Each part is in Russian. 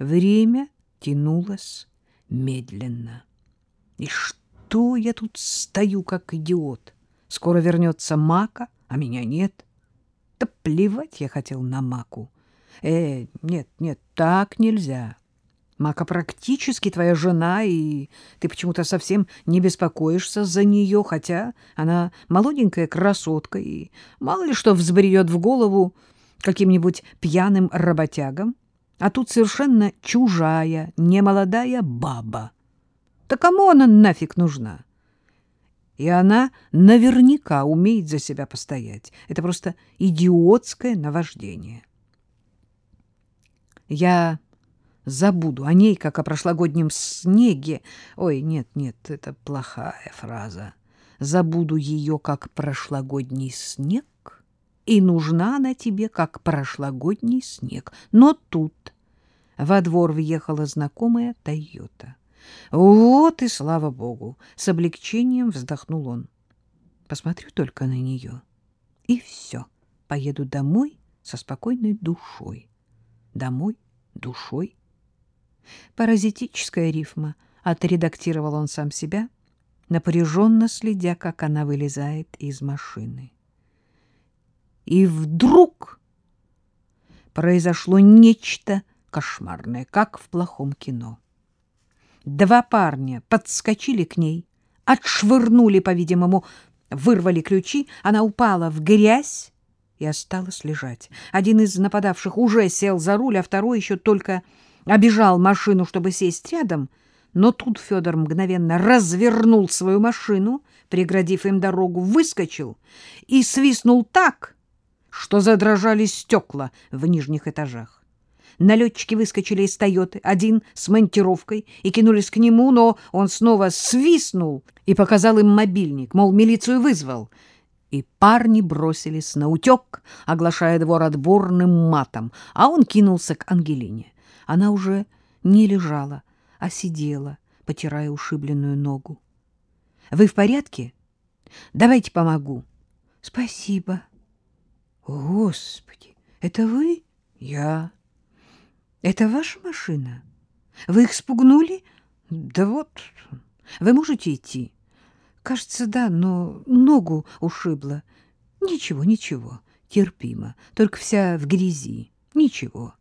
Время тянулось медленно. И что я тут стою, как идиот? Скоро вернется Мака, а меня нет. Да плевать я хотел на Маку. Э, нет, нет, так нельзя. Мака практически твоя жена, и ты почему-то совсем не беспокоишься за нее, хотя она молоденькая красотка, и мало ли что взбредет в голову каким-нибудь пьяным работягам. А тут совершенно чужая, немолодая баба. Да кому она нафиг нужна? И она наверняка умеет за себя постоять. Это просто идиотское наваждение. Я забуду о ней, как о прошлогоднем снеге. Ой, нет, нет, это плохая фраза. Забуду ее, как прошлогодний снег, и нужна она тебе, как прошлогодний снег. Но тут во двор въехала знакомая «Тойота». Вот и слава богу! С облегчением вздохнул он. Посмотрю только на нее. И все. Поеду домой со спокойной душой. Домой душой. Паразитическая рифма. Отредактировал он сам себя, напряженно следя, как она вылезает из машины. И вдруг произошло нечто кошмарное, как в плохом кино. Два парня подскочили к ней, отшвырнули, по-видимому, вырвали ключи, она упала в грязь и осталась лежать. Один из нападавших уже сел за руль, а второй еще только обежал машину, чтобы сесть рядом, но тут Федор мгновенно развернул свою машину, преградив им дорогу, выскочил и свистнул так, что задрожали стекла в нижних этажах. Налетчики выскочили из «Тойоты», один с монтировкой, и кинулись к нему, но он снова свистнул и показал им мобильник, мол, милицию вызвал. И парни бросились на утек, оглашая двор отборным матом, а он кинулся к Ангелине. Она уже не лежала, а сидела, потирая ушибленную ногу. — Вы в порядке? Давайте помогу. — Спасибо. — Господи, это вы? — Я. — Это ваша машина? Вы их спугнули? — Да вот. Вы можете идти? — Кажется, да, но ногу ушибла. — Ничего, ничего, терпимо, только вся в грязи. Ничего.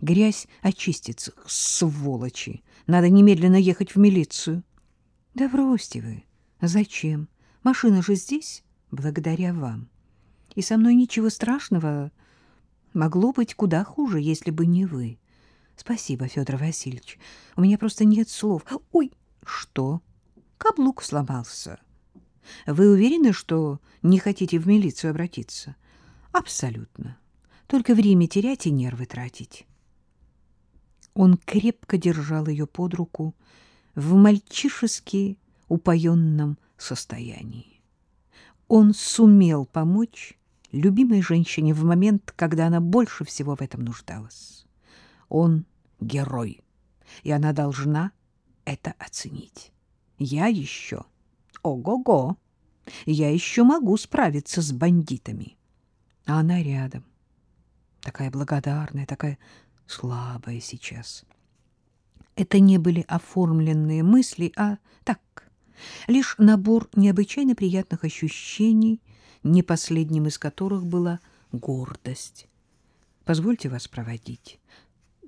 Грязь очистится, сволочи. Надо немедленно ехать в милицию. — Да бросьте вы. Зачем? Машина же здесь, благодаря вам. И со мной ничего страшного. Могло быть куда хуже, если бы не вы. — Спасибо, Федор Васильевич. У меня просто нет слов. Ой, что? Каблук сломался. Вы уверены, что не хотите в милицию обратиться? Абсолютно. Только время терять и нервы тратить. Он крепко держал ее под руку в мальчишески упоенном состоянии. Он сумел помочь любимой женщине в момент, когда она больше всего в этом нуждалась. Он герой, и она должна это оценить. Я еще... Ого-го! Я еще могу справиться с бандитами. А она рядом. Такая благодарная, такая слабая сейчас. Это не были оформленные мысли, а так, лишь набор необычайно приятных ощущений, не последним из которых была гордость. Позвольте вас проводить.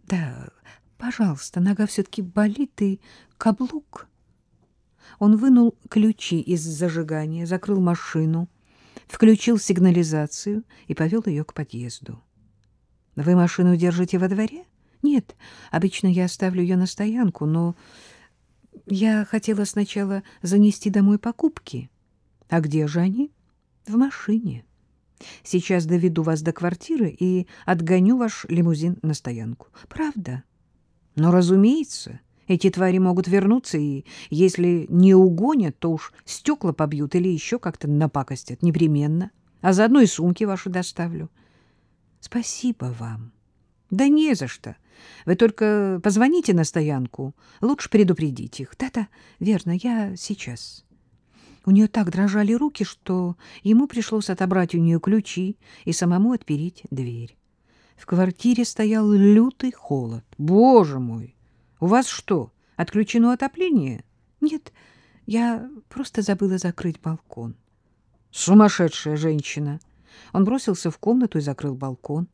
Да, пожалуйста, нога все-таки болит и каблук. Он вынул ключи из зажигания, закрыл машину, включил сигнализацию и повел ее к подъезду. — Вы машину держите во дворе? — Нет, обычно я оставлю ее на стоянку, но я хотела сначала занести домой покупки. — А где же они? — В машине. Сейчас доведу вас до квартиры и отгоню ваш лимузин на стоянку. Правда? Но, разумеется, эти твари могут вернуться, и если не угонят, то уж стекла побьют или еще как-то напакостят, непременно. А заодно и сумки ваши доставлю. Спасибо вам. Да не за что. Вы только позвоните на стоянку. Лучше предупредить их. Да-да, верно, я сейчас. У нее так дрожали руки, что ему пришлось отобрать у нее ключи и самому отпереть дверь. В квартире стоял лютый холод. Боже мой! У вас что, отключено отопление? Нет, я просто забыла закрыть балкон. Сумасшедшая женщина! Он бросился в комнату и закрыл балкон.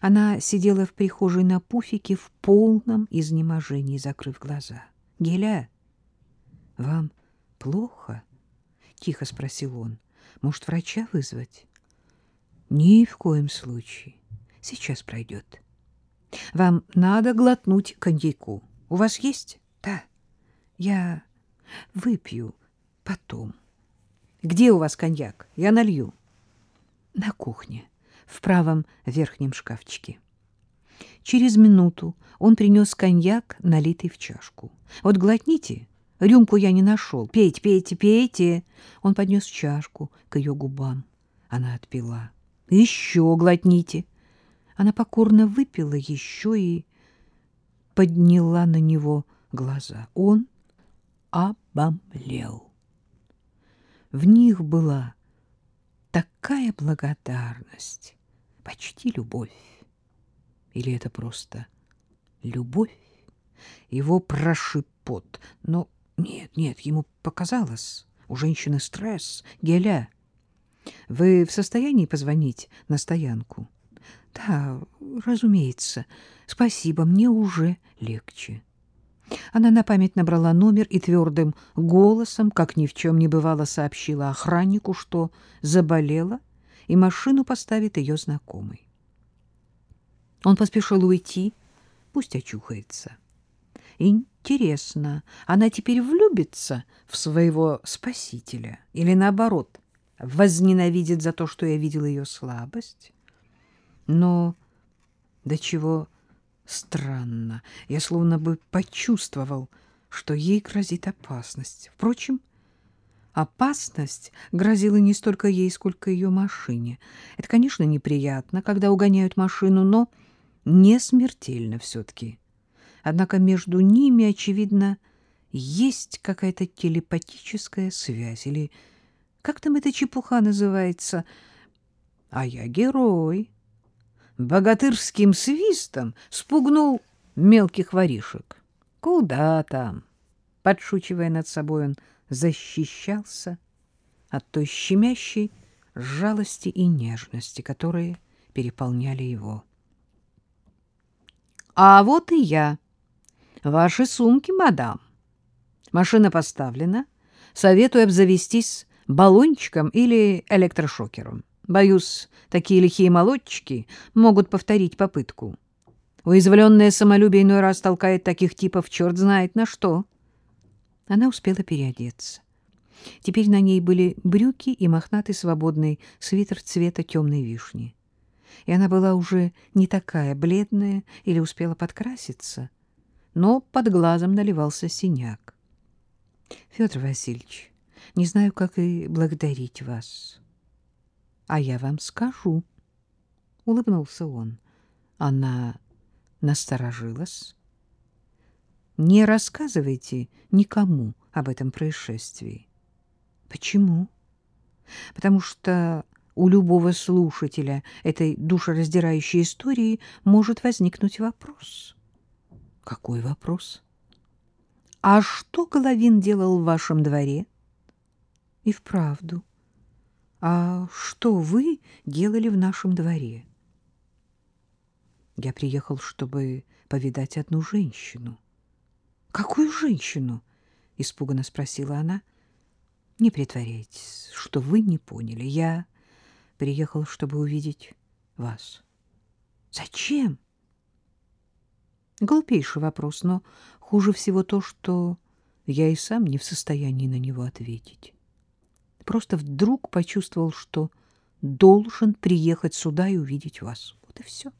Она сидела в прихожей на пуфике в полном изнеможении, закрыв глаза. — Геля, вам плохо? — тихо спросил он. — Может, врача вызвать? — Ни в коем случае. Сейчас пройдет. — Вам надо глотнуть коньяку. У вас есть? — Да. Я выпью потом. — Где у вас коньяк? Я налью. — На кухне в правом верхнем шкафчике. Через минуту он принес коньяк, налитый в чашку. «Вот глотните, рюмку я не нашел. Пейте, пейте, пейте!» Он поднес чашку к ее губам. Она отпила. «Еще глотните!» Она покорно выпила еще и подняла на него глаза. Он обомлел. В них была такая благодарность, почти любовь. Или это просто любовь? Его прошиб пот. Но нет, нет, ему показалось. У женщины стресс. Геля, вы в состоянии позвонить на стоянку? Да, разумеется. Спасибо, мне уже легче. Она на память набрала номер и твердым голосом, как ни в чем не бывало, сообщила охраннику, что заболела, и машину поставит ее знакомый. Он поспешил уйти, пусть очухается. Интересно, она теперь влюбится в своего спасителя или, наоборот, возненавидит за то, что я видел ее слабость? Но до чего странно, я словно бы почувствовал, что ей грозит опасность. Впрочем, опасность грозила не столько ей, сколько ее машине. Это, конечно, неприятно, когда угоняют машину, но не смертельно все-таки. Однако между ними, очевидно, есть какая-то телепатическая связь, или как там эта чепуха называется? А я герой. Богатырским свистом спугнул мелких воришек. Куда там? Подшучивая над собой, он защищался от той щемящей жалости и нежности, которые переполняли его. А вот и я. Ваши сумки, мадам. Машина поставлена. Советую обзавестись баллончиком или электрошокером. Боюсь, такие лихие молодчики могут повторить попытку. Уязвленное самолюбие иной раз толкает таких типов черт знает на что. Она успела переодеться. Теперь на ней были брюки и мохнатый свободный свитер цвета темной вишни и она была уже не такая бледная или успела подкраситься, но под глазом наливался синяк. — Федор Васильевич, не знаю, как и благодарить вас. — А я вам скажу, — улыбнулся он. Она насторожилась. — Не рассказывайте никому об этом происшествии. — Почему? — Потому что у любого слушателя этой душераздирающей истории может возникнуть вопрос. Какой вопрос? А что Головин делал в вашем дворе? И вправду. А что вы делали в нашем дворе? Я приехал, чтобы повидать одну женщину. Какую женщину? испуганно спросила она. Не притворяйтесь, что вы не поняли. Я приехал, чтобы увидеть вас. Зачем? Глупейший вопрос, но хуже всего то, что я и сам не в состоянии на него ответить. Просто вдруг почувствовал, что должен приехать сюда и увидеть вас. Вот и все.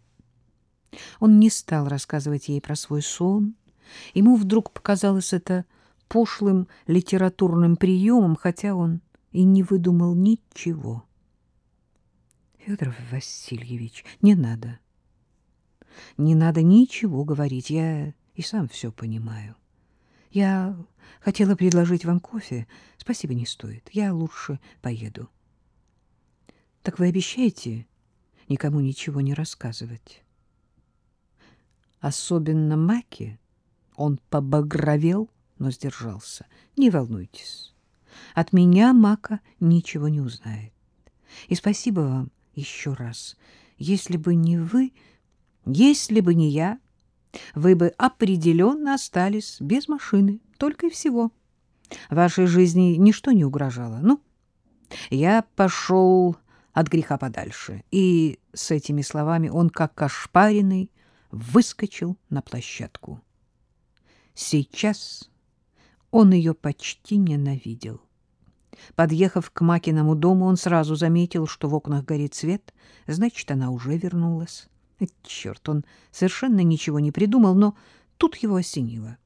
Он не стал рассказывать ей про свой сон. Ему вдруг показалось это пошлым литературным приемом, хотя он и не выдумал ничего. Федор Васильевич, не надо. Не надо ничего говорить, я и сам все понимаю. Я хотела предложить вам кофе. Спасибо, не стоит. Я лучше поеду. Так вы обещаете никому ничего не рассказывать. Особенно Маке он побагровел, но сдержался. Не волнуйтесь, от меня Мака ничего не узнает. И спасибо вам еще раз. Если бы не вы, если бы не я, вы бы определенно остались без машины, только и всего. Вашей жизни ничто не угрожало. Ну, я пошел от греха подальше. И с этими словами он, как ошпаренный, выскочил на площадку. Сейчас он ее почти ненавидел. Подъехав к Макиному дому, он сразу заметил, что в окнах горит свет, значит, она уже вернулась. Черт, он совершенно ничего не придумал, но тут его осенило.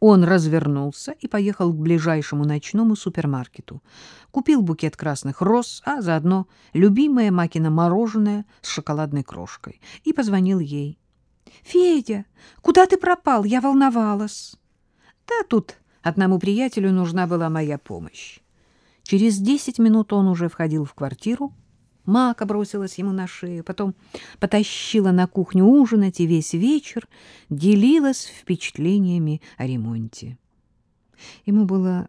Он развернулся и поехал к ближайшему ночному супермаркету. Купил букет красных роз, а заодно любимое Макино мороженое с шоколадной крошкой. И позвонил ей. — Федя, куда ты пропал? Я волновалась. — Да тут одному приятелю нужна была моя помощь. Через десять минут он уже входил в квартиру, Мака бросилась ему на шею, потом потащила на кухню ужинать и весь вечер делилась впечатлениями о ремонте. Ему было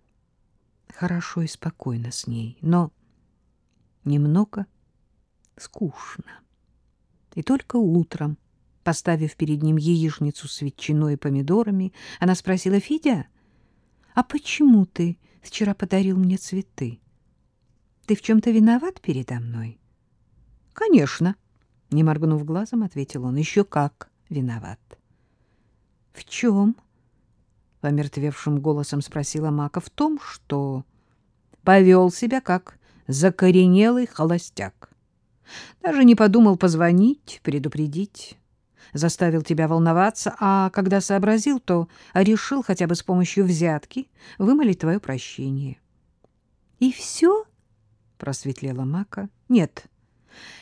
хорошо и спокойно с ней, но немного скучно. И только утром, поставив перед ним яичницу с ветчиной и помидорами, она спросила, «Федя, а почему ты вчера подарил мне цветы? Ты в чем-то виноват передо мной?» — Конечно, — не моргнув глазом, ответил он. — Еще как виноват. — В чем? — помертвевшим голосом спросила Мака. — В том, что повел себя как закоренелый холостяк. Даже не подумал позвонить, предупредить. Заставил тебя волноваться, а когда сообразил, то решил хотя бы с помощью взятки вымолить твое прощение. — И все? — просветлела Мака. — Нет,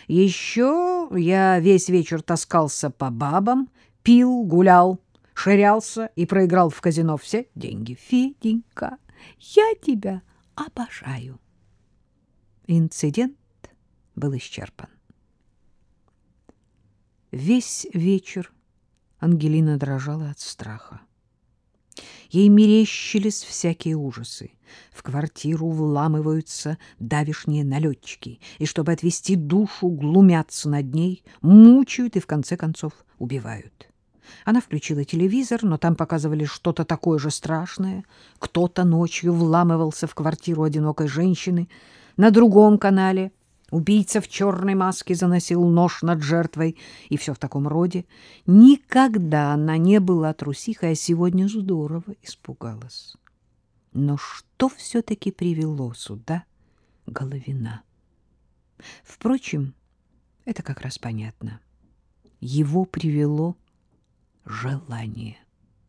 еще я весь вечер таскался по бабам, пил, гулял, ширялся и проиграл в казино все деньги. Феденька, я тебя обожаю. Инцидент был исчерпан. Весь вечер Ангелина дрожала от страха. Ей мерещились всякие ужасы. В квартиру вламываются давишние налетчики, и, чтобы отвести душу, глумятся над ней, мучают и, в конце концов, убивают. Она включила телевизор, но там показывали что-то такое же страшное. Кто-то ночью вламывался в квартиру одинокой женщины. На другом канале Убийца в черной маске заносил нож над жертвой, и все в таком роде. Никогда она не была трусихой, а сегодня здорово испугалась. Но что все-таки привело сюда Головина? Впрочем, это как раз понятно. Его привело желание.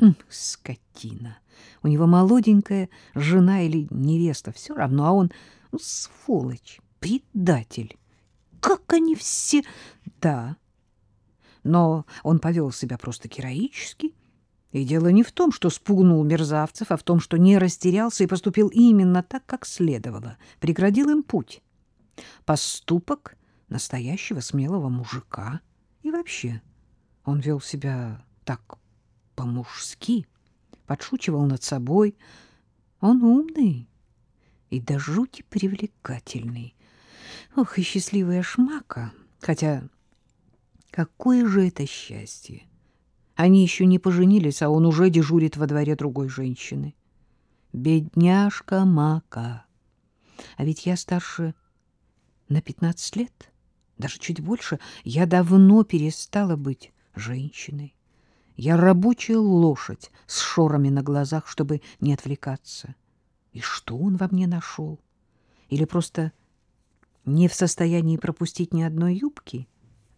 М, скотина! У него молоденькая жена или невеста, все равно, а он ну, сволочь предатель. Как они все... Да, но он повел себя просто героически. И дело не в том, что спугнул мерзавцев, а в том, что не растерялся и поступил именно так, как следовало. Преградил им путь. Поступок настоящего смелого мужика. И вообще, он вел себя так по-мужски, подшучивал над собой. Он умный и до жути привлекательный. Ох, и счастливая шмака. Хотя какое же это счастье! Они еще не поженились, а он уже дежурит во дворе другой женщины. Бедняжка Мака. А ведь я старше на пятнадцать лет, даже чуть больше. Я давно перестала быть женщиной. Я рабочая лошадь с шорами на глазах, чтобы не отвлекаться. И что он во мне нашел? Или просто не в состоянии пропустить ни одной юбки?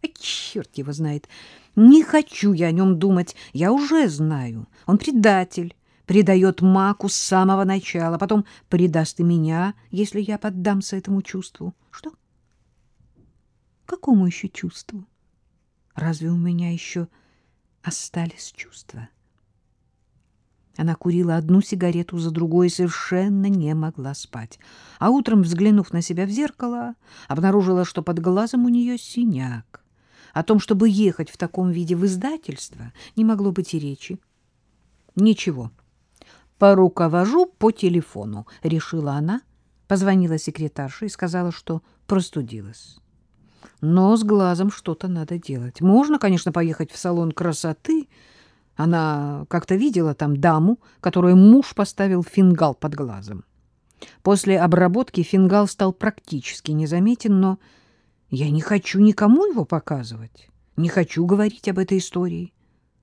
А черт его знает. Не хочу я о нем думать. Я уже знаю. Он предатель, предает Маку с самого начала, потом предаст и меня, если я поддамся этому чувству. Что? Какому еще чувству? Разве у меня еще остались чувства? Она курила одну сигарету за другой и совершенно не могла спать. А утром, взглянув на себя в зеркало, обнаружила, что под глазом у нее синяк. О том, чтобы ехать в таком виде в издательство, не могло быть и речи. Ничего, поруковожу по телефону, решила она, позвонила секретарше и сказала, что простудилась. Но с глазом что-то надо делать. Можно, конечно, поехать в салон красоты, она как-то видела там даму, которую муж поставил фингал под глазом. После обработки фингал стал практически незаметен, но я не хочу никому его показывать, не хочу говорить об этой истории.